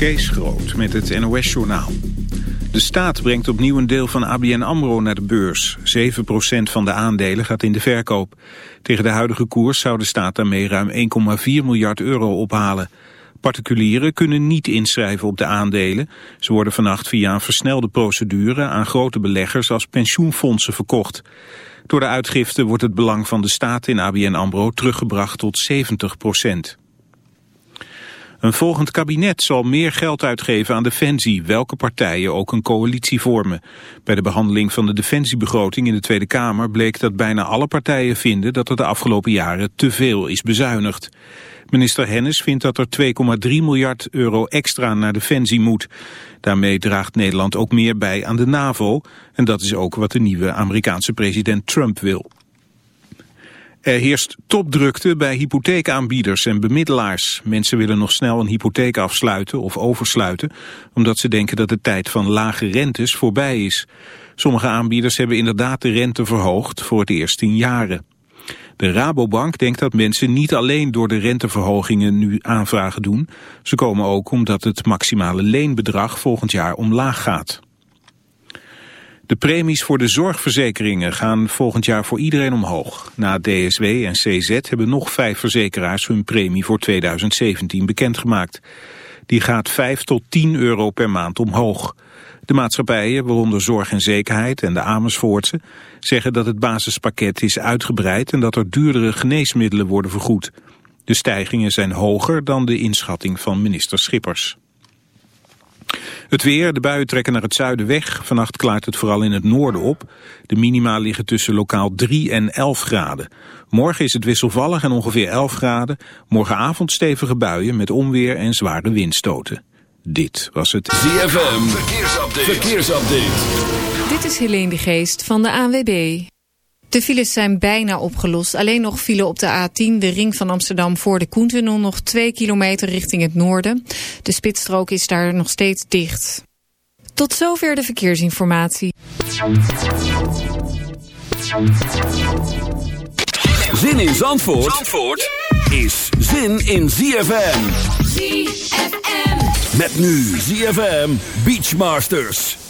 Kees Groot met het NOS-journaal. De staat brengt opnieuw een deel van ABN AMRO naar de beurs. 7% van de aandelen gaat in de verkoop. Tegen de huidige koers zou de staat daarmee ruim 1,4 miljard euro ophalen. Particulieren kunnen niet inschrijven op de aandelen. Ze worden vannacht via een versnelde procedure aan grote beleggers als pensioenfondsen verkocht. Door de uitgifte wordt het belang van de staat in ABN AMRO teruggebracht tot 70 procent. Een volgend kabinet zal meer geld uitgeven aan defensie, welke partijen ook een coalitie vormen. Bij de behandeling van de defensiebegroting in de Tweede Kamer bleek dat bijna alle partijen vinden dat er de afgelopen jaren te veel is bezuinigd. Minister Hennis vindt dat er 2,3 miljard euro extra naar defensie moet. Daarmee draagt Nederland ook meer bij aan de NAVO en dat is ook wat de nieuwe Amerikaanse president Trump wil. Er heerst topdrukte bij hypotheekaanbieders en bemiddelaars. Mensen willen nog snel een hypotheek afsluiten of oversluiten... omdat ze denken dat de tijd van lage rentes voorbij is. Sommige aanbieders hebben inderdaad de rente verhoogd voor het eerst in jaren. De Rabobank denkt dat mensen niet alleen door de renteverhogingen nu aanvragen doen. Ze komen ook omdat het maximale leenbedrag volgend jaar omlaag gaat. De premies voor de zorgverzekeringen gaan volgend jaar voor iedereen omhoog. Na DSW en CZ hebben nog vijf verzekeraars hun premie voor 2017 bekendgemaakt. Die gaat 5 tot 10 euro per maand omhoog. De maatschappijen, waaronder Zorg en Zekerheid en de Amersfoortse, zeggen dat het basispakket is uitgebreid en dat er duurdere geneesmiddelen worden vergoed. De stijgingen zijn hoger dan de inschatting van minister Schippers. Het weer, de buien trekken naar het zuiden weg. Vannacht klaart het vooral in het noorden op. De minima liggen tussen lokaal 3 en 11 graden. Morgen is het wisselvallig en ongeveer 11 graden. Morgenavond stevige buien met onweer en zware windstoten. Dit was het ZFM Verkeersupdate. Verkeersupdate. Dit is Helene de Geest van de ANWB. De files zijn bijna opgelost. Alleen nog file op de A10, de ring van Amsterdam voor de Koentunnel... nog twee kilometer richting het noorden. De spitsstrook is daar nog steeds dicht. Tot zover de verkeersinformatie. Zin in Zandvoort, Zandvoort is zin in ZFM. ZFM. Met nu ZFM Beachmasters.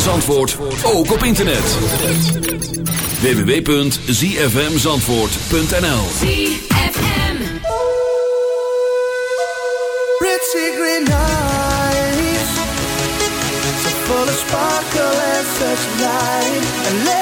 van Zandvoort ook op internet. www.zfmzandvoort.nl ZFM Pretty green eyes So full of sparkle and such light.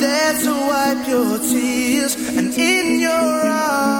there to wipe your tears, and in your arms.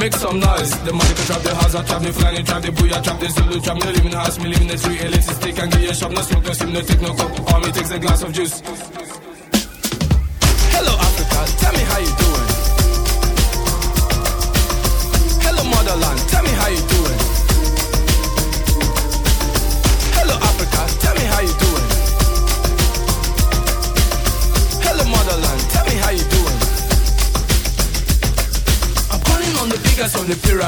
Make some noise. The money can trap the house, I trap the flying, trap the booyah, trap the Zulu, trap me live in the house, me live in the street, elitist stick and get your shop, no smoke, no steam, no take no cup. All me takes a glass of juice.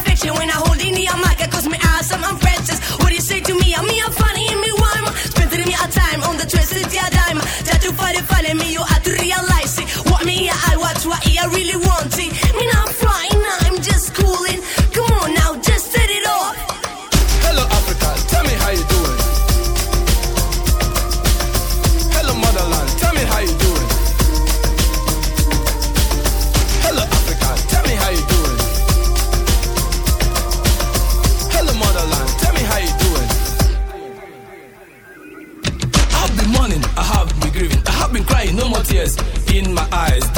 fiction. When I hold in the mic, cause me awesome, I'm princess. What do you say to me? I'm me, I'm funny, and me rhyme. Spending me a time on the twisted yeah, dime. That you find it funny, me, you have to realize it. What me, I watch, what I really want it. Me not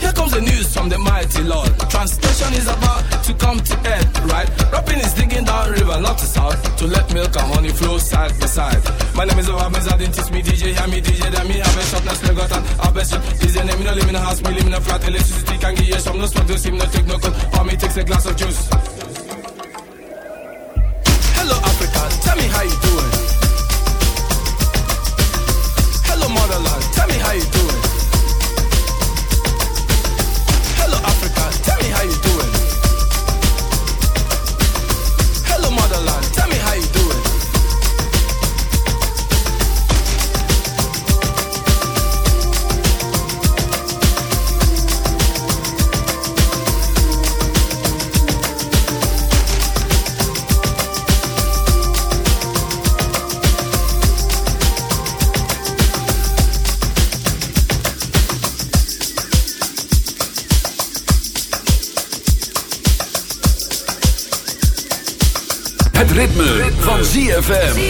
Here comes the news from the mighty Lord. Translation is about to come to end, right? Rapping is digging down river, not to south, to let milk and honey flow side by side. My name is Obama, didn't teach me DJ, hear me DJ, then me have a shop, now still got an have a shop. DJ name, me no live in a house, me live in a flat, electricity can give you some, no smoke, no steam, no take no cold, or me takes a glass of juice. Hello Africa, tell me how you doing. Hello motherland, tell me how you doing. ZFM.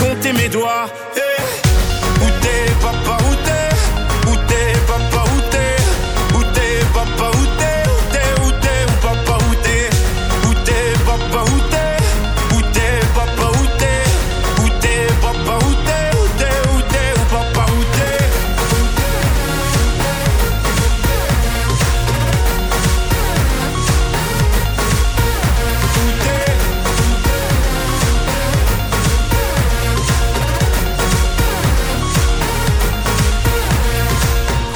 compté mes doigts. Eh, Où t'es papa,